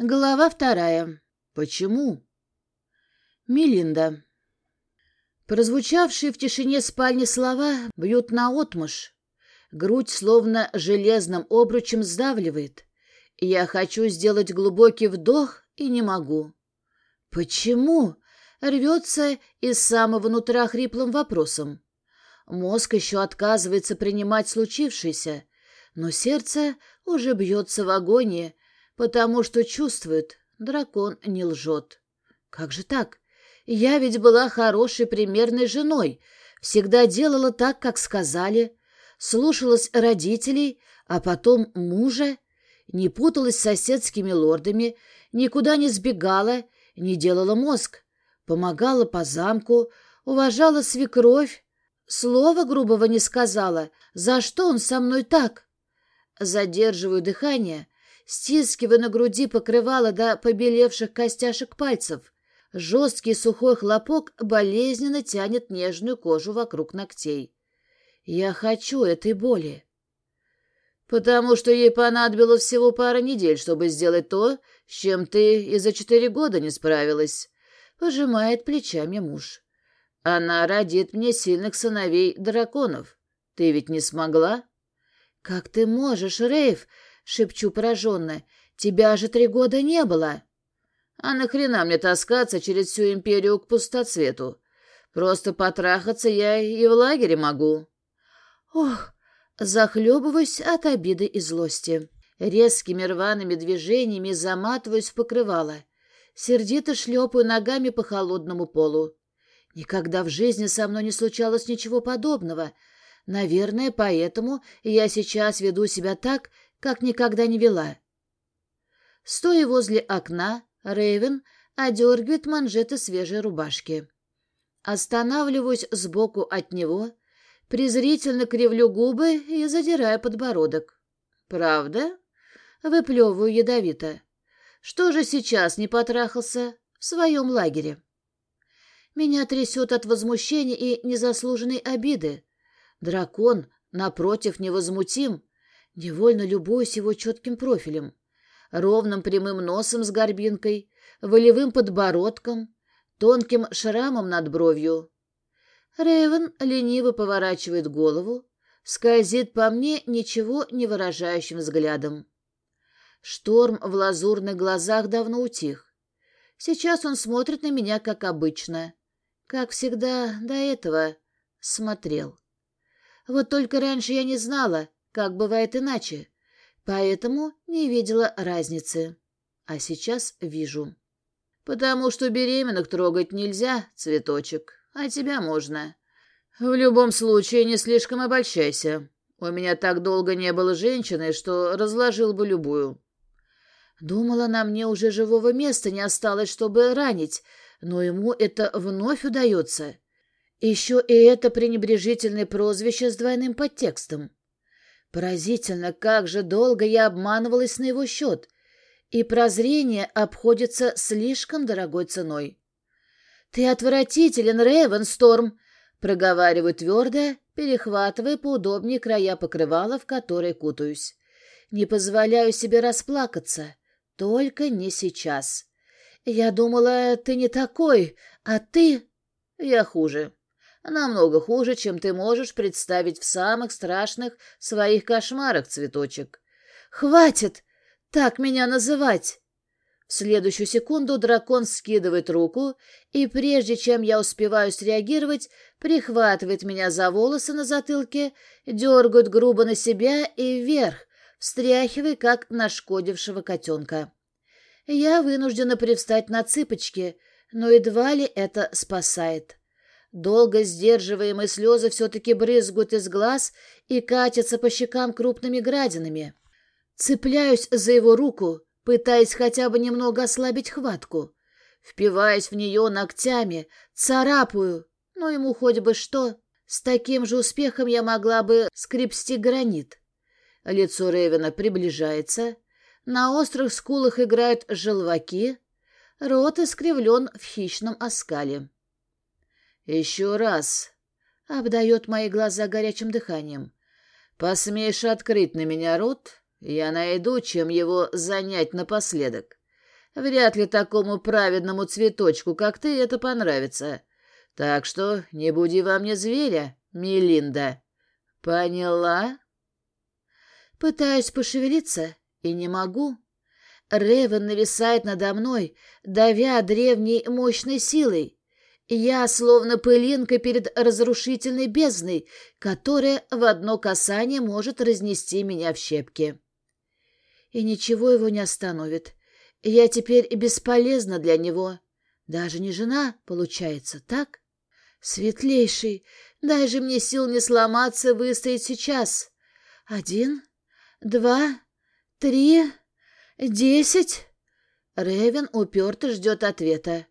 Глава вторая. Почему? Мелинда. Прозвучавшие в тишине спальни слова бьют наотмашь. Грудь словно железным обручем сдавливает. Я хочу сделать глубокий вдох и не могу. Почему? Рвется из самого нутра хриплым вопросом. Мозг еще отказывается принимать случившееся, но сердце уже бьется в агонии, потому что чувствует, дракон не лжет. Как же так? Я ведь была хорошей примерной женой, всегда делала так, как сказали, слушалась родителей, а потом мужа, не путалась с соседскими лордами, никуда не сбегала, не делала мозг, помогала по замку, уважала свекровь, слова грубого не сказала, за что он со мной так? Задерживаю дыхание, стискивая на груди покрывало до побелевших костяшек пальцев. Жесткий сухой хлопок болезненно тянет нежную кожу вокруг ногтей. Я хочу этой боли. Потому что ей понадобилось всего пара недель, чтобы сделать то, с чем ты и за четыре года не справилась. Пожимает плечами муж. Она родит мне сильных сыновей драконов. Ты ведь не смогла? Как ты можешь, Рейв? Шепчу пораженно. «Тебя же три года не было!» «А нахрена мне таскаться через всю империю к пустоцвету? Просто потрахаться я и в лагере могу». «Ох!» Захлебываюсь от обиды и злости. Резкими рваными движениями заматываюсь в покрывало. Сердито шлепаю ногами по холодному полу. Никогда в жизни со мной не случалось ничего подобного. Наверное, поэтому я сейчас веду себя так, как никогда не вела. Стоя возле окна, Рейвен одергивает манжеты свежей рубашки. Останавливаюсь сбоку от него, презрительно кривлю губы и задираю подбородок. «Правда?» — выплевываю ядовито. «Что же сейчас не потрахался в своем лагере?» Меня трясет от возмущения и незаслуженной обиды. Дракон, напротив, невозмутим, Невольно любуюсь его четким профилем, ровным прямым носом с горбинкой, волевым подбородком, тонким шрамом над бровью. Рейвен лениво поворачивает голову, скользит по мне ничего не выражающим взглядом. Шторм в лазурных глазах давно утих. Сейчас он смотрит на меня, как обычно. Как всегда до этого смотрел. Вот только раньше я не знала, как бывает иначе, поэтому не видела разницы. А сейчас вижу. Потому что беременных трогать нельзя, цветочек, а тебя можно. В любом случае, не слишком обольщайся. У меня так долго не было женщины, что разложил бы любую. Думала, на мне уже живого места не осталось, чтобы ранить, но ему это вновь удается. Еще и это пренебрежительное прозвище с двойным подтекстом. Поразительно, как же долго я обманывалась на его счет, и прозрение обходится слишком дорогой ценой. «Ты отвратителен, Рейвенсторм!» — проговариваю твердо, перехватывая поудобнее края покрывала, в которой кутаюсь. «Не позволяю себе расплакаться, только не сейчас. Я думала, ты не такой, а ты...» «Я хуже», Намного хуже, чем ты можешь представить в самых страшных своих кошмарах, цветочек. Хватит так меня называть! В следующую секунду дракон скидывает руку, и прежде чем я успеваю среагировать, прихватывает меня за волосы на затылке, дергает грубо на себя и вверх, встряхивая, как нашкодившего котенка. Я вынуждена привстать на цыпочки, но едва ли это спасает. Долго сдерживаемые слезы все-таки брызгают из глаз и катятся по щекам крупными градинами. Цепляюсь за его руку, пытаясь хотя бы немного ослабить хватку. Впиваясь в нее ногтями, царапаю, но ему хоть бы что. С таким же успехом я могла бы скрипсти гранит. Лицо Ревена приближается, на острых скулах играют желваки, рот искривлен в хищном оскале. «Еще раз!» — обдает мои глаза горячим дыханием. «Посмеешь открыть на меня рот, я найду, чем его занять напоследок. Вряд ли такому праведному цветочку, как ты, это понравится. Так что не буди во мне зверя, Мелинда. Поняла? Пытаюсь пошевелиться и не могу. Ревен нависает надо мной, давя древней мощной силой. Я словно пылинка перед разрушительной бездной, которая в одно касание может разнести меня в щепки. И ничего его не остановит. Я теперь бесполезна для него. Даже не жена, получается, так? Светлейший, дай же мне сил не сломаться выстоять сейчас. Один, два, три, десять. Ревен уперто ждет ответа.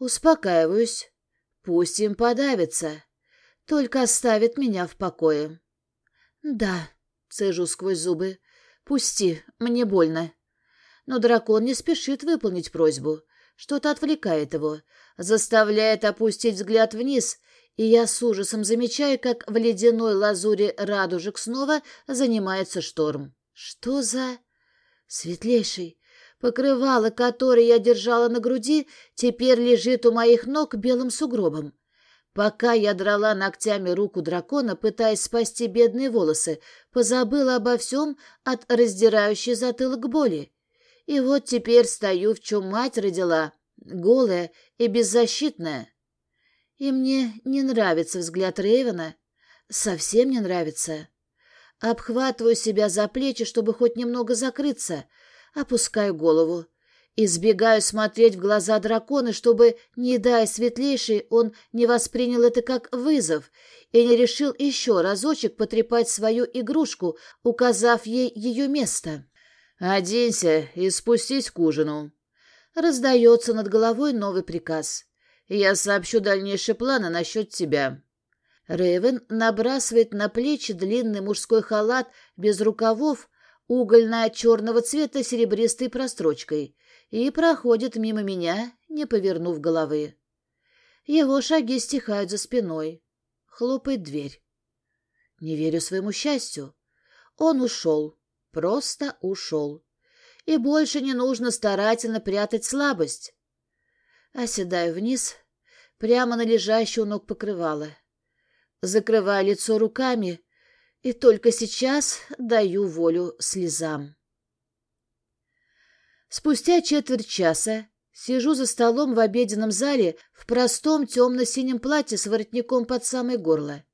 Успокаиваюсь. Пусть им подавится. Только оставит меня в покое. Да, цежу сквозь зубы. Пусти, мне больно. Но дракон не спешит выполнить просьбу. Что-то отвлекает его, заставляет опустить взгляд вниз, и я с ужасом замечаю, как в ледяной лазуре радужек снова занимается шторм. Что за... Светлейший, покрывало, которое я держала на груди, теперь лежит у моих ног белым сугробом. Пока я драла ногтями руку дракона, пытаясь спасти бедные волосы, позабыла обо всем от раздирающей затылок боли. И вот теперь стою, в чем мать родила, голая и беззащитная. И мне не нравится взгляд Рейвена, совсем не нравится. Обхватываю себя за плечи, чтобы хоть немного закрыться, опускаю голову. Избегаю смотреть в глаза дракона, чтобы, не дай светлейший, он не воспринял это как вызов и не решил еще разочек потрепать свою игрушку, указав ей ее место. «Оденься и спустись к ужину». Раздается над головой новый приказ. «Я сообщу дальнейшие планы насчет тебя». Рейвен набрасывает на плечи длинный мужской халат без рукавов, угольно-черного цвета серебристой прострочкой, и проходит мимо меня, не повернув головы. Его шаги стихают за спиной. Хлопает дверь. Не верю своему счастью. Он ушел. Просто ушел. И больше не нужно старательно прятать слабость. Оседаю вниз, прямо на лежащую ног покрывала. Закрываю лицо руками и только сейчас даю волю слезам. Спустя четверть часа сижу за столом в обеденном зале в простом темно-синем платье с воротником под самое горло.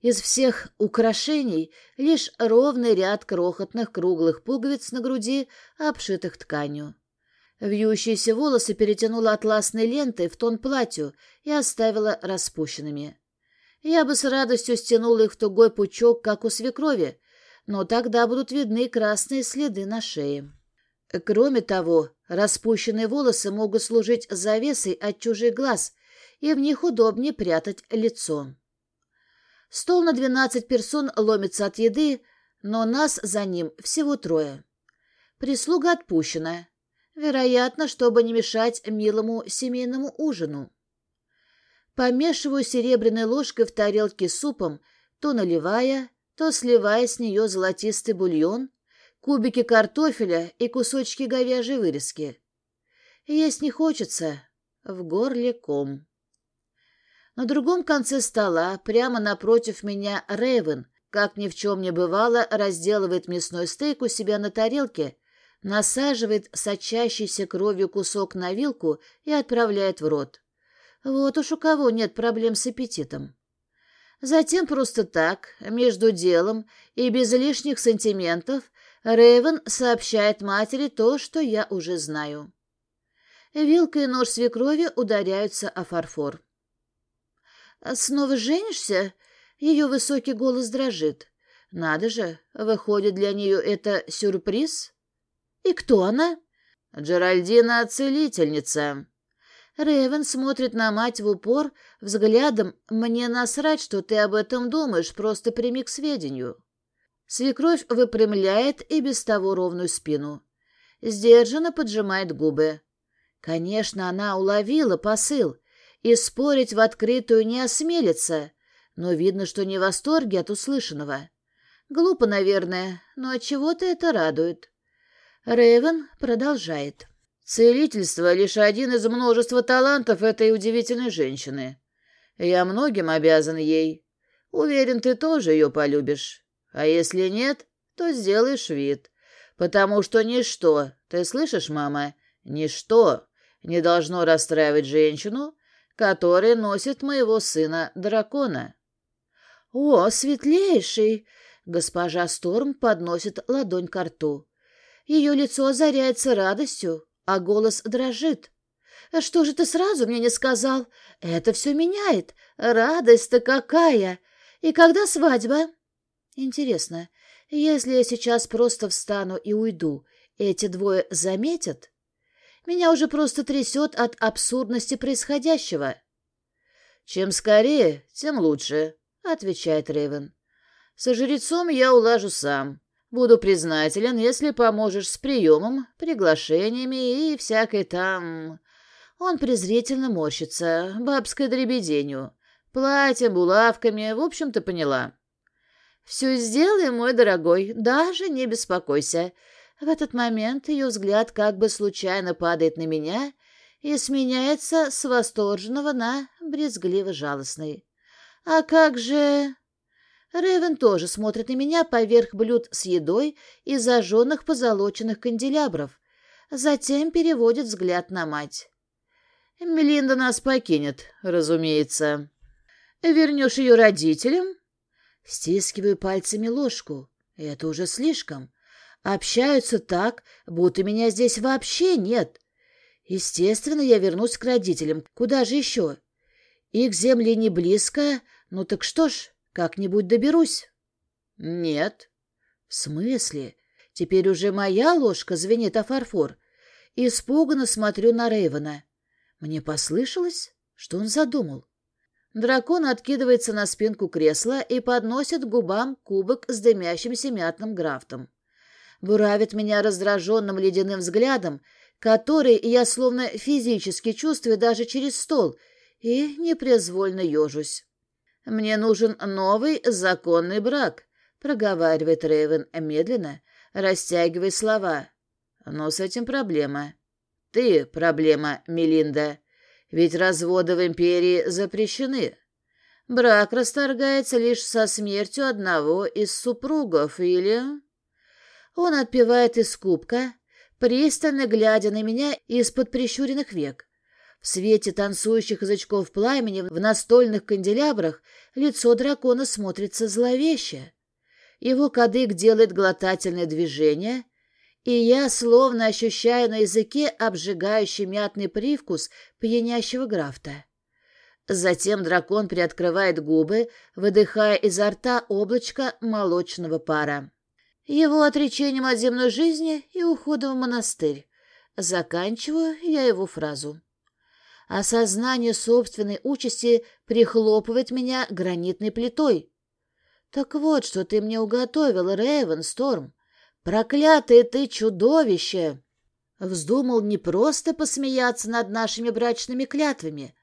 Из всех украшений лишь ровный ряд крохотных круглых пуговиц на груди, обшитых тканью. Вьющиеся волосы перетянула атласной лентой в тон платью и оставила распущенными. Я бы с радостью стянула их в тугой пучок, как у свекрови, но тогда будут видны красные следы на шее. Кроме того, распущенные волосы могут служить завесой от чужих глаз, и в них удобнее прятать лицо. Стол на двенадцать персон ломится от еды, но нас за ним всего трое. Прислуга отпущена, вероятно, чтобы не мешать милому семейному ужину. Помешиваю серебряной ложкой в тарелке супом, то наливая, то сливая с нее золотистый бульон, кубики картофеля и кусочки говяжьей вырезки. Есть не хочется, в горле ком. На другом конце стола, прямо напротив меня, Рейвен, как ни в чем не бывало, разделывает мясной стейк у себя на тарелке, насаживает сочащийся кровью кусок на вилку и отправляет в рот. Вот уж у кого нет проблем с аппетитом. Затем просто так, между делом и без лишних сантиментов, Рейвен сообщает матери то, что я уже знаю. Вилка и нож свекрови ударяются о фарфор. «Снова женишься?» Ее высокий голос дрожит. «Надо же, выходит, для нее это сюрприз?» «И кто она?» «Джеральдина — целительница». Рэйвен смотрит на мать в упор, взглядом «Мне насрать, что ты об этом думаешь, просто прими к сведению». Свекровь выпрямляет и без того ровную спину. Сдержанно поджимает губы. Конечно, она уловила посыл и спорить в открытую не осмелится, но видно, что не в восторге от услышанного. Глупо, наверное, но от чего то это радует. Рейвен продолжает. Целительство — лишь один из множества талантов этой удивительной женщины. Я многим обязан ей. Уверен, ты тоже ее полюбишь. А если нет, то сделаешь вид. Потому что ничто, ты слышишь, мама, ничто не должно расстраивать женщину, которая носит моего сына-дракона. — О, светлейший! — госпожа Сторм подносит ладонь к рту. Ее лицо озаряется радостью, а голос дрожит. — Что же ты сразу мне не сказал? Это все меняет. Радость-то какая! И когда свадьба? Интересно, если я сейчас просто встану и уйду, эти двое заметят? Меня уже просто трясет от абсурдности происходящего. «Чем скорее, тем лучше», — отвечает Рейвен. «Со жрецом я улажу сам. Буду признателен, если поможешь с приемом, приглашениями и всякой там...» Он презрительно морщится, бабской дребеденью. Платьем, булавками, в общем, ты поняла. «Все сделаем, мой дорогой, даже не беспокойся», в этот момент ее взгляд как бы случайно падает на меня и сменяется с восторженного на брезгливо-жалостный. «А как же...» Рэвен тоже смотрит на меня поверх блюд с едой и зажженных позолоченных канделябров. Затем переводит взгляд на мать. «Мелинда нас покинет, разумеется. Вернешь ее родителям?» Стискиваю пальцами ложку. Это уже слишком. Общаются так, будто меня здесь вообще нет. Естественно, я вернусь к родителям. Куда же еще? Их земли не близко. Ну так что ж, как-нибудь доберусь. Нет. В смысле? Теперь уже моя ложка звенит о фарфор. Испуганно смотрю на Рейвена. Мне послышалось, что он задумал. Дракон откидывается на спинку кресла и подносит к губам кубок с дымящимся мятным графтом буравит меня раздраженным ледяным взглядом, который я словно физически чувствую даже через стол, и непроизвольно ежусь. «Мне нужен новый законный брак», — проговаривает Рейвен медленно, растягивая слова. «Но с этим проблема». «Ты проблема, Мелинда, ведь разводы в империи запрещены. Брак расторгается лишь со смертью одного из супругов или...» Он отпивает из кубка, пристально глядя на меня из-под прищуренных век. В свете танцующих язычков пламени в настольных канделябрах лицо дракона смотрится зловеще. Его кадык делает глотательное движение, и я словно ощущаю на языке обжигающий мятный привкус пьянящего графта. Затем дракон приоткрывает губы, выдыхая изо рта облачко молочного пара его отречением от земной жизни и уходом в монастырь. Заканчиваю я его фразу. Осознание собственной участи прихлопывает меня гранитной плитой. Так вот, что ты мне уготовил, Рэйвен Сторм. Проклятое ты чудовище! Вздумал не просто посмеяться над нашими брачными клятвами,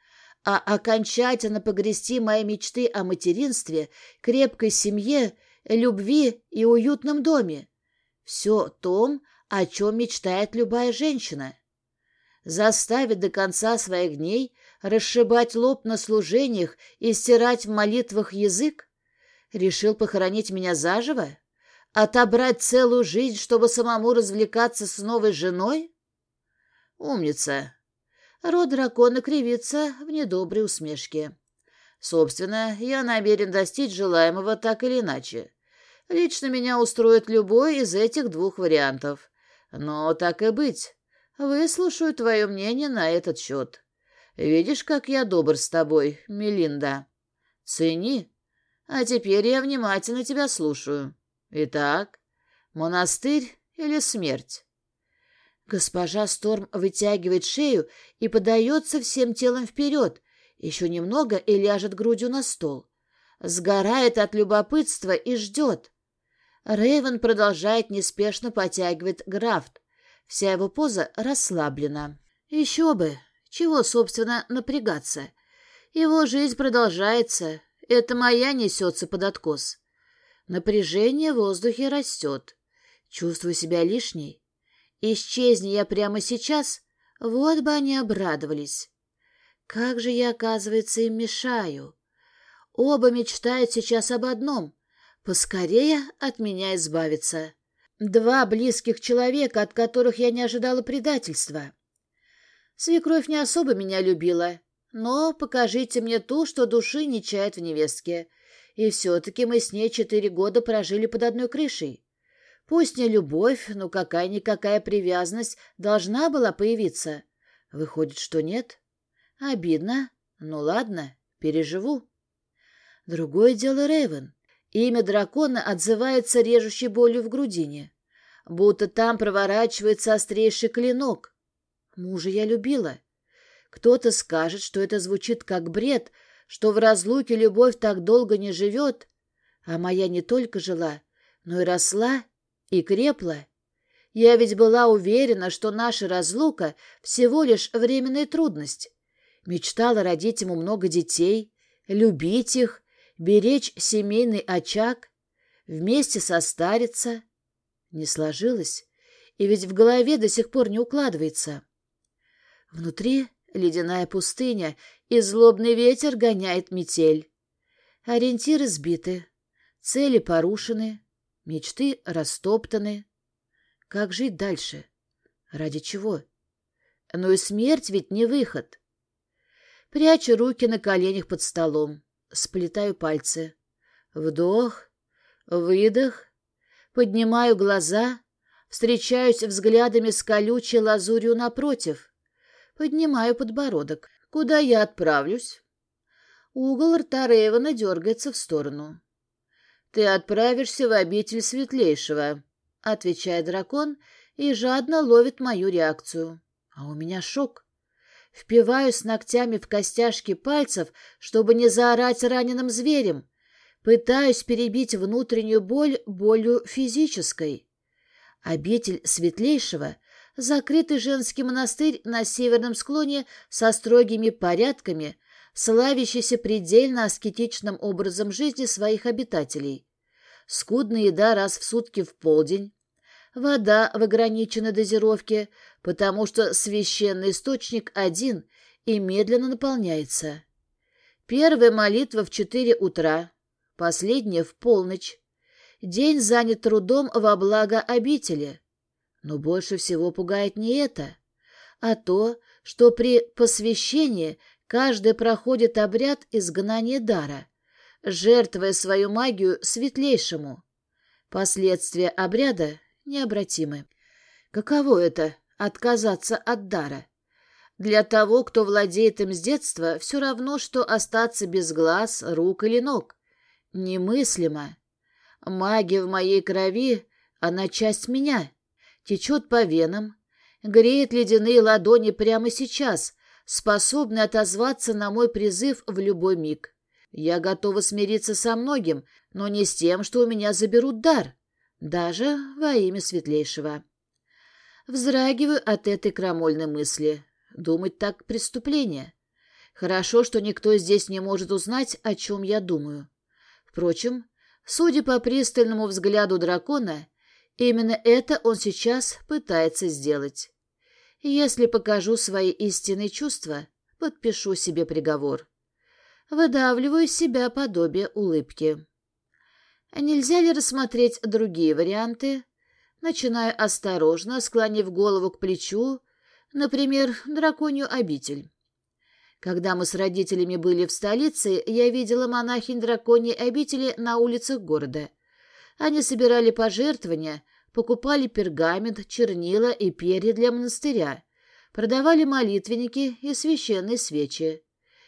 а окончательно погрести мои мечты о материнстве, крепкой семье любви и уютном доме. Все том, о чем мечтает любая женщина. Заставить до конца своих дней расшибать лоб на служениях и стирать в молитвах язык? Решил похоронить меня заживо? Отобрать целую жизнь, чтобы самому развлекаться с новой женой? Умница. Рот дракона кривится в недоброй усмешке. Собственно, я намерен достичь желаемого так или иначе. Лично меня устроит любой из этих двух вариантов. Но так и быть. Выслушаю твое мнение на этот счет. Видишь, как я добр с тобой, Мелинда? Цени. А теперь я внимательно тебя слушаю. Итак, монастырь или смерть? Госпожа Сторм вытягивает шею и подается всем телом вперед. Еще немного и ляжет грудью на стол. Сгорает от любопытства и ждет. Рейвен продолжает неспешно потягивать графт. Вся его поза расслаблена. Еще бы! Чего, собственно, напрягаться? Его жизнь продолжается. Это моя несется под откос. Напряжение в воздухе растет. Чувствую себя лишней. Исчезни я прямо сейчас, Вот бы они обрадовались. Как же я, оказывается, им мешаю. Оба мечтают сейчас об одном — поскорее от меня избавиться. Два близких человека, от которых я не ожидала предательства. Свекровь не особо меня любила, но покажите мне ту, что души не чает в невестке. И все-таки мы с ней четыре года прожили под одной крышей. Пусть не любовь, но какая-никакая привязанность должна была появиться. Выходит, что нет. Обидно. Ну ладно, переживу. Другое дело Рейвен. Имя дракона отзывается режущей болью в грудине. Будто там проворачивается острейший клинок. Мужа я любила. Кто-то скажет, что это звучит как бред, что в разлуке любовь так долго не живет. А моя не только жила, но и росла и крепла. Я ведь была уверена, что наша разлука всего лишь временная трудность. Мечтала родить ему много детей, любить их, беречь семейный очаг, вместе состариться. Не сложилось, и ведь в голове до сих пор не укладывается. Внутри ледяная пустыня, и злобный ветер гоняет метель. Ориентиры сбиты, цели порушены, мечты растоптаны. Как жить дальше? Ради чего? Но и смерть ведь не выход. Прячу руки на коленях под столом, сплетаю пальцы. Вдох, выдох, поднимаю глаза, встречаюсь взглядами с колючей лазурью напротив. Поднимаю подбородок. Куда я отправлюсь? Угол рта Рейвена дергается в сторону. «Ты отправишься в обитель Светлейшего», — отвечает дракон и жадно ловит мою реакцию. А у меня шок. Впиваюсь ногтями в костяшки пальцев, чтобы не заорать раненым зверем. Пытаюсь перебить внутреннюю боль болью физической. Обитель Светлейшего — закрытый женский монастырь на северном склоне со строгими порядками, славящийся предельно аскетичным образом жизни своих обитателей. Скудная еда раз в сутки в полдень, вода в ограниченной дозировке, потому что священный источник один и медленно наполняется. Первая молитва в четыре утра, последняя в полночь. День занят трудом во благо обители. Но больше всего пугает не это, а то, что при посвящении каждый проходит обряд изгнания дара, жертвуя свою магию светлейшему. Последствия обряда необратимы. Каково это — отказаться от дара? Для того, кто владеет им с детства, все равно, что остаться без глаз, рук или ног. Немыслимо. Магия в моей крови, она часть меня, течет по венам, греет ледяные ладони прямо сейчас, способны отозваться на мой призыв в любой миг. Я готова смириться со многим, но не с тем, что у меня заберут дар даже во имя светлейшего. Вздрагиваю от этой крамольной мысли. Думать так преступление. Хорошо, что никто здесь не может узнать, о чем я думаю. Впрочем, судя по пристальному взгляду дракона, именно это он сейчас пытается сделать. Если покажу свои истинные чувства, подпишу себе приговор. Выдавливаю из себя подобие улыбки. Нельзя ли рассмотреть другие варианты? Начинаю осторожно, склонив голову к плечу, например, драконью обитель. Когда мы с родителями были в столице, я видела монахинь драконьей обители на улицах города. Они собирали пожертвования, покупали пергамент, чернила и перья для монастыря, продавали молитвенники и священные свечи.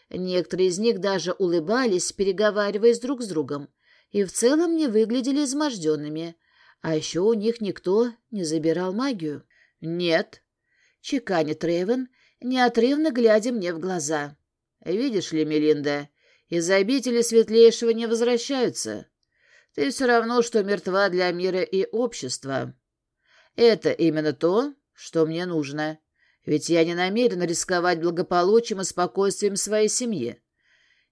Некоторые из них даже улыбались, переговариваясь друг с другом и в целом не выглядели изможденными, а еще у них никто не забирал магию. «Нет», — чеканит Рейвен, неотрывно глядя мне в глаза. «Видишь ли, Мелинда, из обители светлейшего не возвращаются. Ты все равно, что мертва для мира и общества. Это именно то, что мне нужно, ведь я не намерен рисковать благополучием и спокойствием своей семьи.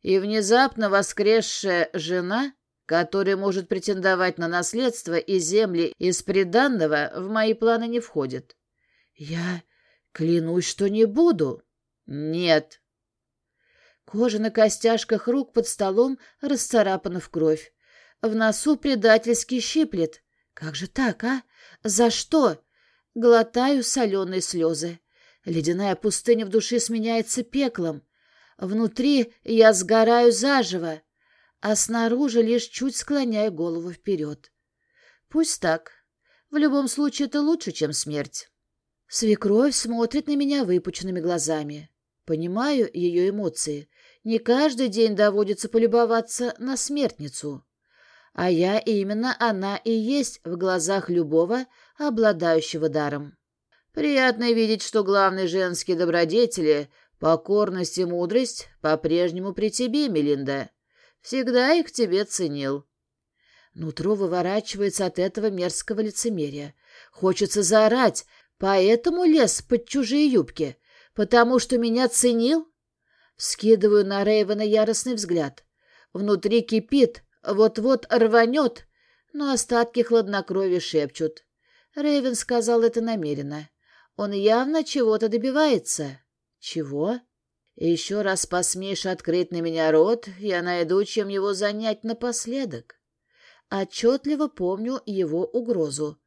И внезапно воскресшая жена который может претендовать на наследство и земли из приданного, в мои планы не входит. Я... Клянусь, что не буду. Нет. Кожа на костяшках рук под столом расцарапана в кровь. В носу предательски щиплет. Как же так, а? За что? Глотаю соленые слезы. Ледяная пустыня в душе сменяется пеклом. Внутри я сгораю заживо, а снаружи лишь чуть склоняю голову вперед. Пусть так. В любом случае это лучше, чем смерть. Свекровь смотрит на меня выпученными глазами. Понимаю ее эмоции. Не каждый день доводится полюбоваться на смертницу. А я именно она и есть в глазах любого, обладающего даром. Приятно видеть, что главные женские добродетели — покорность и мудрость — по-прежнему при тебе, Мелинда. Всегда их тебе ценил. Нутро выворачивается от этого мерзкого лицемерия. Хочется заорать, поэтому лез под чужие юбки, потому что меня ценил? Скидываю на Рейвена яростный взгляд. Внутри кипит, вот-вот рванет, но остатки хладнокровия шепчут. Рейвен сказал это намеренно. Он явно чего-то добивается. Чего? Еще раз посмеешь открыть на меня рот, я найду, чем его занять напоследок. Отчетливо помню его угрозу.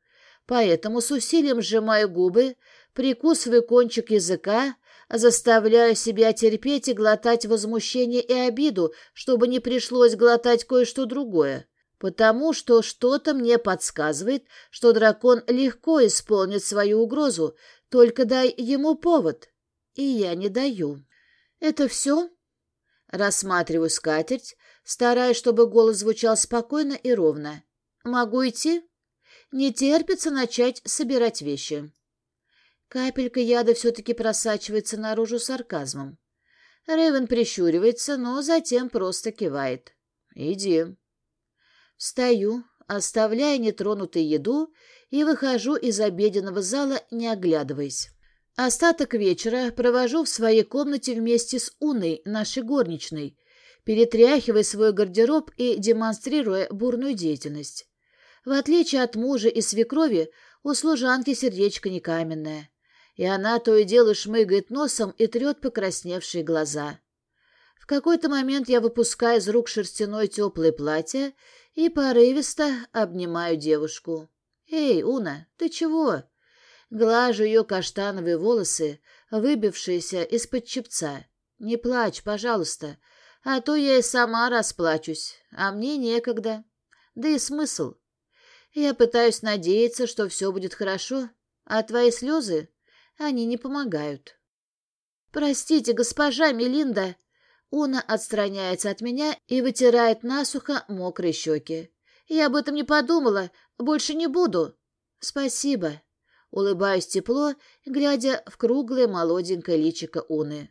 Поэтому с усилием сжимаю губы, прикусываю кончик языка, заставляю себя терпеть и глотать возмущение и обиду, чтобы не пришлось глотать кое-что другое потому что что-то мне подсказывает, что дракон легко исполнит свою угрозу, только дай ему повод. И я не даю. Это все? Рассматриваю скатерть, стараясь, чтобы голос звучал спокойно и ровно. Могу идти? Не терпится начать собирать вещи. Капелька яда все-таки просачивается наружу сарказмом. Рэйвен прищуривается, но затем просто кивает. «Иди». Встаю, оставляя нетронутой еду, и выхожу из обеденного зала, не оглядываясь. Остаток вечера провожу в своей комнате вместе с Уной, нашей горничной, перетряхивая свой гардероб и демонстрируя бурную деятельность. В отличие от мужа и свекрови, у служанки сердечко не каменное, и она то и дело шмыгает носом и трет покрасневшие глаза. В какой-то момент я выпускаю из рук шерстяное теплое платье и порывисто обнимаю девушку. «Эй, Уна, ты чего?» Глажу ее каштановые волосы, выбившиеся из-под чепца. «Не плачь, пожалуйста, а то я и сама расплачусь, а мне некогда. Да и смысл. Я пытаюсь надеяться, что все будет хорошо, а твои слезы, они не помогают». «Простите, госпожа Мелинда!» Уна отстраняется от меня и вытирает насухо мокрые щеки. «Я об этом не подумала. Больше не буду». «Спасибо». Улыбаюсь тепло, глядя в круглое молоденькое личико Уны.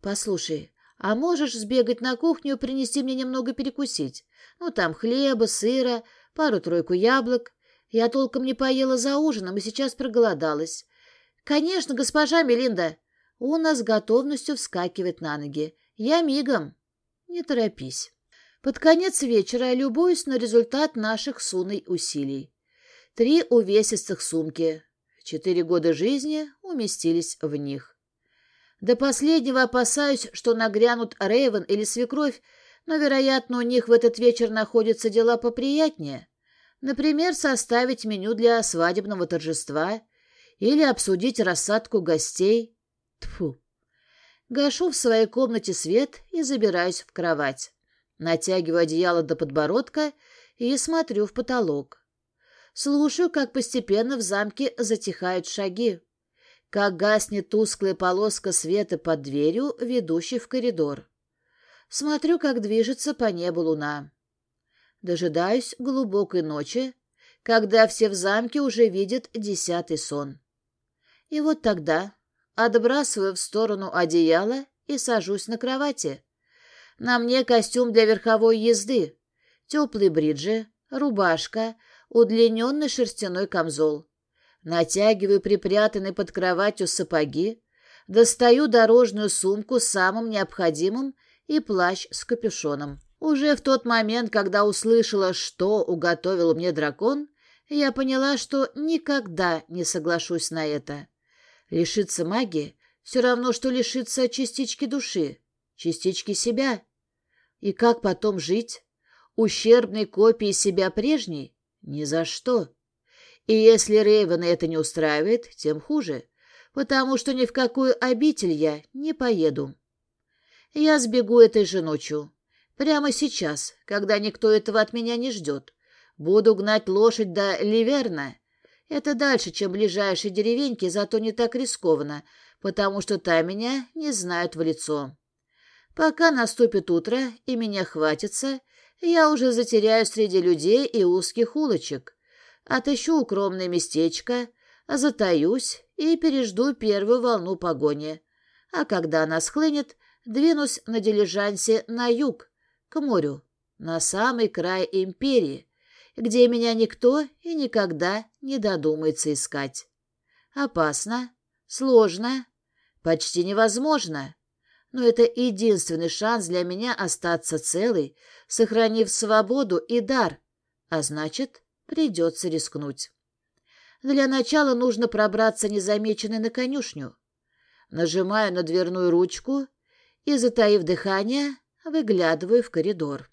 «Послушай, а можешь сбегать на кухню и принести мне немного перекусить? Ну, там хлеба, сыра, пару-тройку яблок. Я толком не поела за ужином и сейчас проголодалась». «Конечно, госпожа Мелинда!» Уна с готовностью вскакивает на ноги. Я мигом. Не торопись. Под конец вечера я любуюсь на результат наших суной усилий. Три увесистых сумки. Четыре года жизни уместились в них. До последнего опасаюсь, что нагрянут Рейвен или свекровь, но, вероятно, у них в этот вечер находятся дела поприятнее. Например, составить меню для свадебного торжества или обсудить рассадку гостей. Тфу. Гашу в своей комнате свет и забираюсь в кровать. Натягиваю одеяло до подбородка и смотрю в потолок. Слушаю, как постепенно в замке затихают шаги, как гаснет тусклая полоска света под дверью, ведущей в коридор. Смотрю, как движется по небу луна. Дожидаюсь глубокой ночи, когда все в замке уже видят десятый сон. И вот тогда Отбрасываю в сторону одеяло и сажусь на кровати. На мне костюм для верховой езды, теплые бриджи, рубашка, удлиненный шерстяной камзол. Натягиваю припрятанные под кроватью сапоги, достаю дорожную сумку с самым необходимым и плащ с капюшоном. Уже в тот момент, когда услышала, что уготовил мне дракон, я поняла, что никогда не соглашусь на это. Лишиться магии все равно, что лишиться частички души, частички себя. И как потом жить? Ущербной копией себя прежней? Ни за что. И если Рейвена это не устраивает, тем хуже, потому что ни в какую обитель я не поеду. Я сбегу этой же ночью. Прямо сейчас, когда никто этого от меня не ждет. Буду гнать лошадь до Ливерна. Это дальше, чем ближайшие деревеньки, зато не так рискованно, потому что там меня не знают в лицо. Пока наступит утро и меня хватится, я уже затеряюсь среди людей и узких улочек. Отыщу укромное местечко, затаюсь и пережду первую волну погони. А когда она схлынет, двинусь на дилижансе на юг, к морю, на самый край империи, где меня никто и никогда не додумается искать. Опасно, сложно, почти невозможно, но это единственный шанс для меня остаться целой, сохранив свободу и дар, а значит, придется рискнуть. Для начала нужно пробраться незамеченной на конюшню. Нажимаю на дверную ручку и, затаив дыхание, выглядываю в коридор.